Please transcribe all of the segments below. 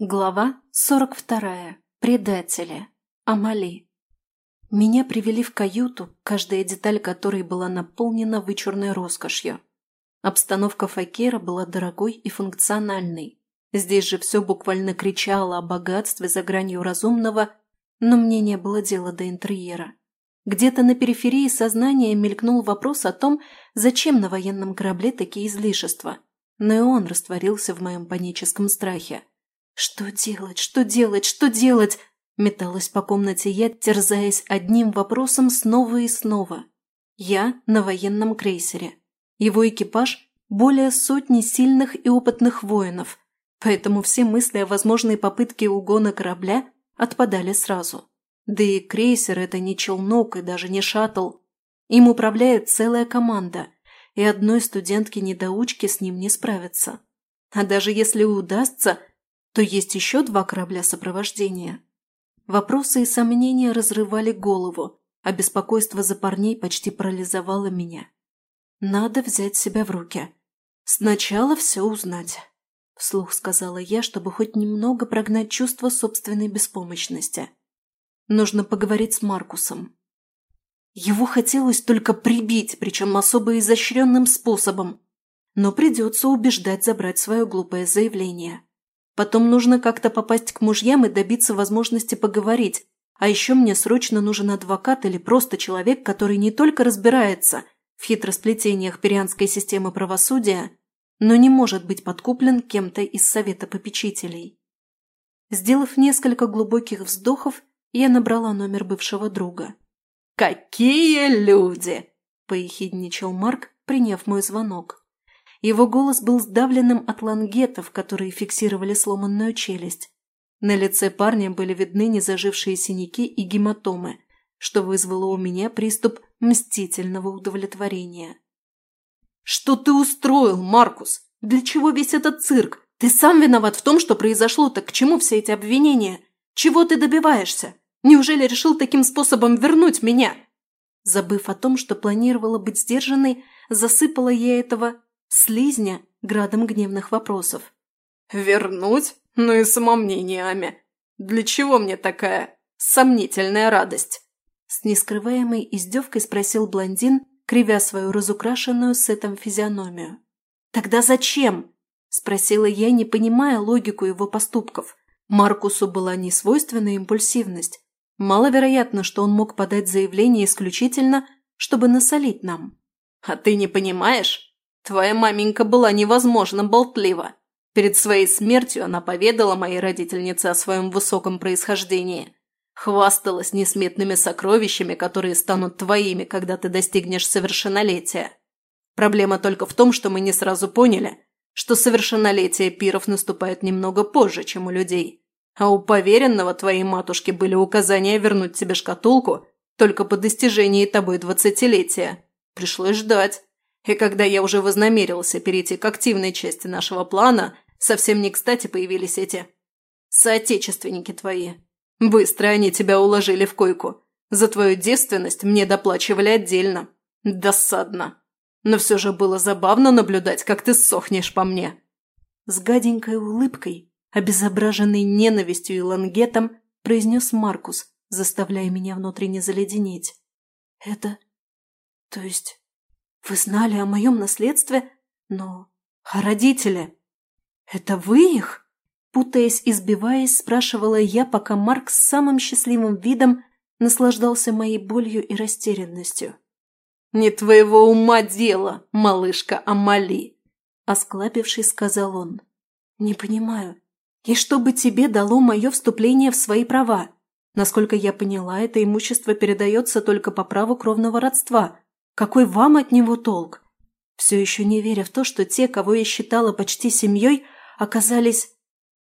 Глава 42. Предатели. Амали. Меня привели в каюту, каждая деталь которой была наполнена вычурной роскошью. Обстановка Факера была дорогой и функциональной. Здесь же все буквально кричало о богатстве за гранью разумного, но мне не было дела до интерьера. Где-то на периферии сознания мелькнул вопрос о том, зачем на военном корабле такие излишества. Но и он растворился в моем паническом страхе. «Что делать? Что делать? Что делать?» Металась по комнате я, терзаясь одним вопросом снова и снова. Я на военном крейсере. Его экипаж – более сотни сильных и опытных воинов, поэтому все мысли о возможной попытке угона корабля отпадали сразу. Да и крейсер – это не челнок и даже не шаттл. Им управляет целая команда, и одной студентке-недоучке с ним не справиться. А даже если удастся – то есть еще два корабля сопровождения. Вопросы и сомнения разрывали голову, а беспокойство за парней почти парализовало меня. Надо взять себя в руки. Сначала все узнать. Вслух сказала я, чтобы хоть немного прогнать чувство собственной беспомощности. Нужно поговорить с Маркусом. Его хотелось только прибить, причем особо изощренным способом. Но придется убеждать забрать свое глупое заявление. Потом нужно как-то попасть к мужьям и добиться возможности поговорить. А еще мне срочно нужен адвокат или просто человек, который не только разбирается в хитросплетениях перианской системы правосудия, но не может быть подкуплен кем-то из совета попечителей. Сделав несколько глубоких вздохов, я набрала номер бывшего друга. «Какие люди!» – поехидничал Марк, приняв мой звонок. Его голос был сдавленным от лангетов, которые фиксировали сломанную челюсть. На лице парня были видны незажившие синяки и гематомы, что вызвало у меня приступ мстительного удовлетворения. «Что ты устроил, Маркус? Для чего весь этот цирк? Ты сам виноват в том, что произошло, так к чему все эти обвинения? Чего ты добиваешься? Неужели решил таким способом вернуть меня?» Забыв о том, что планировала быть сдержанной, засыпала я этого слизня градом гневных вопросов. «Вернуть? Ну и самомнение, Ами. Для чего мне такая сомнительная радость?» С нескрываемой издевкой спросил блондин, кривя свою разукрашенную сетом физиономию. «Тогда зачем?» – спросила я, не понимая логику его поступков. Маркусу была не свойственна импульсивность. Маловероятно, что он мог подать заявление исключительно, чтобы насолить нам. «А ты не понимаешь? Твоя маменька была невозможно болтлива. Перед своей смертью она поведала моей родительнице о своем высоком происхождении. Хвасталась несметными сокровищами, которые станут твоими, когда ты достигнешь совершеннолетия. Проблема только в том, что мы не сразу поняли, что совершеннолетие пиров наступает немного позже, чем у людей. А у поверенного твоей матушки были указания вернуть тебе шкатулку только по достижении тобой двадцатилетия. Пришлось ждать. И когда я уже вознамерился перейти к активной части нашего плана, совсем не кстати появились эти соотечественники твои. Быстро они тебя уложили в койку. За твою девственность мне доплачивали отдельно. Досадно. Но все же было забавно наблюдать, как ты сохнешь по мне». С гаденькой улыбкой, обезображенной ненавистью и лангетом, произнес Маркус, заставляя меня внутренне заледенеть. «Это... то есть вы знали о моем наследстве, но... А родители? Это вы их? Путаясь и сбиваясь, спрашивала я, пока Марк с самым счастливым видом наслаждался моей болью и растерянностью. «Не твоего ума дело, малышка Амали!» Осклабившись, сказал он. «Не понимаю. И что бы тебе дало мое вступление в свои права? Насколько я поняла, это имущество передается только по праву кровного родства, какой вам от него толк? Все еще не веря в то, что те, кого я считала почти семьей, оказались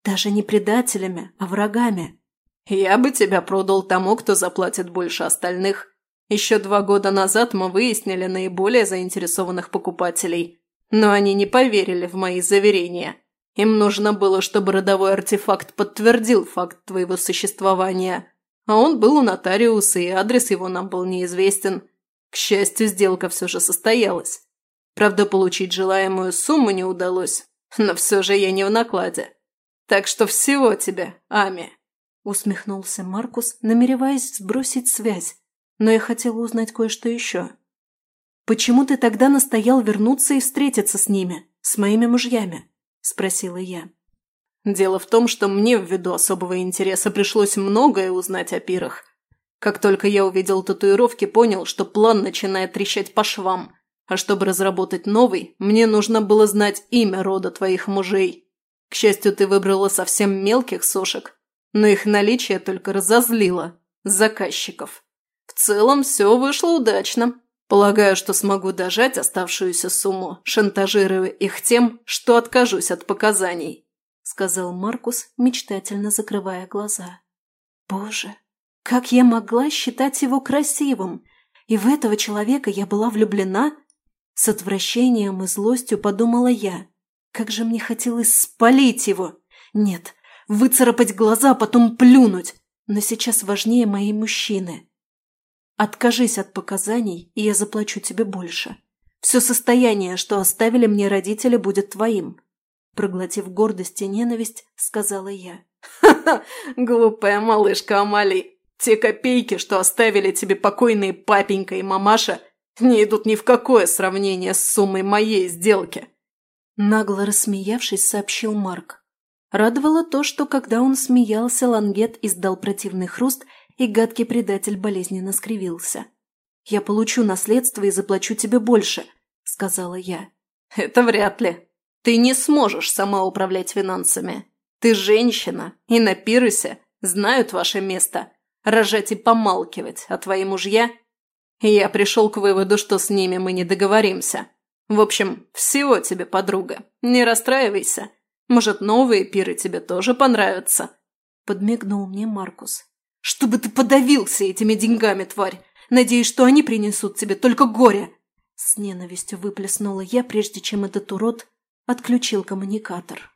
даже не предателями, а врагами. «Я бы тебя продал тому, кто заплатит больше остальных. Еще два года назад мы выяснили наиболее заинтересованных покупателей, но они не поверили в мои заверения. Им нужно было, чтобы родовой артефакт подтвердил факт твоего существования, а он был у нотариуса, и адрес его нам был неизвестен». К счастью, сделка все же состоялась. Правда, получить желаемую сумму не удалось, но все же я не в накладе. Так что всего тебе, Ами!» Усмехнулся Маркус, намереваясь сбросить связь, но я хотела узнать кое-что еще. «Почему ты тогда настоял вернуться и встретиться с ними, с моими мужьями?» – спросила я. «Дело в том, что мне ввиду особого интереса пришлось многое узнать о пирах. Как только я увидел татуировки, понял, что план начинает трещать по швам, а чтобы разработать новый, мне нужно было знать имя рода твоих мужей. К счастью, ты выбрала совсем мелких сошек, но их наличие только разозлило заказчиков. В целом все вышло удачно. Полагаю, что смогу дожать оставшуюся сумму, шантажируя их тем, что откажусь от показаний», – сказал Маркус, мечтательно закрывая глаза. «Боже, как я могла считать его красивым? И в этого человека я была влюблена?» С отвращением и злостью подумала я. Как же мне хотелось спалить его! Нет, выцарапать глаза, а потом плюнуть. Но сейчас важнее мои мужчины. Откажись от показаний, и я заплачу тебе больше. Все состояние, что оставили мне родители, будет твоим. Проглотив гордость и ненависть, сказала я. «Ха-ха, глупая малышка Амали. Те копейки, что оставили тебе покойные папенька и мамаша, не идут ни в какое сравнение с суммой моей сделки». Нагло рассмеявшись, сообщил Марк. Радовало то, что когда он смеялся, Лангет издал противный хруст – и гадкий предатель болезненно скривился. «Я получу наследство и заплачу тебе больше», – сказала я. «Это вряд ли. Ты не сможешь сама управлять финансами. Ты женщина, и на пирусе знают ваше место. Рожать и помалкивать, а твои мужья? Я пришел к выводу, что с ними мы не договоримся. В общем, всего тебе, подруга. Не расстраивайся. Может, новые пиры тебе тоже понравятся?» Подмигнул мне Маркус. Чтобы ты подавился этими деньгами, тварь! Надеюсь, что они принесут тебе только горе!» С ненавистью выплеснула я, прежде чем этот урод отключил коммуникатор.